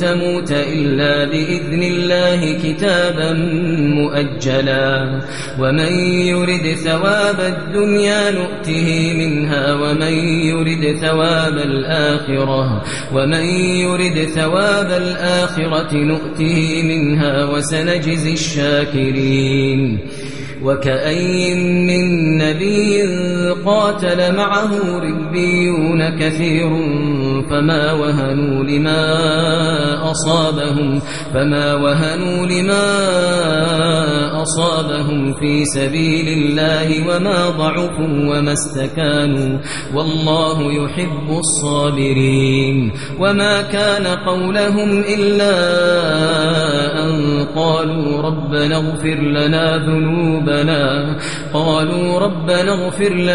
تموت إلا بإذن الله كتابا مؤجلا. ومن يرد ثواب الدنيا نؤته منها ومن يرد ثواب الآخرة ومن يرد ثواب الآخرة نؤته منها وسنجزي الشاكرين. وكأي من نبي قاتل معه ربيون كثير فما وهنوا لما أصابهم فما وهنوا لما أصابهم في سبيل الله وما ضعفوا وما استكانوا والله يحب الصابرين وما كان قولهم إلا أن قالوا ربنا اغفر لنا ذنوبنا قالوا ربنا اغفر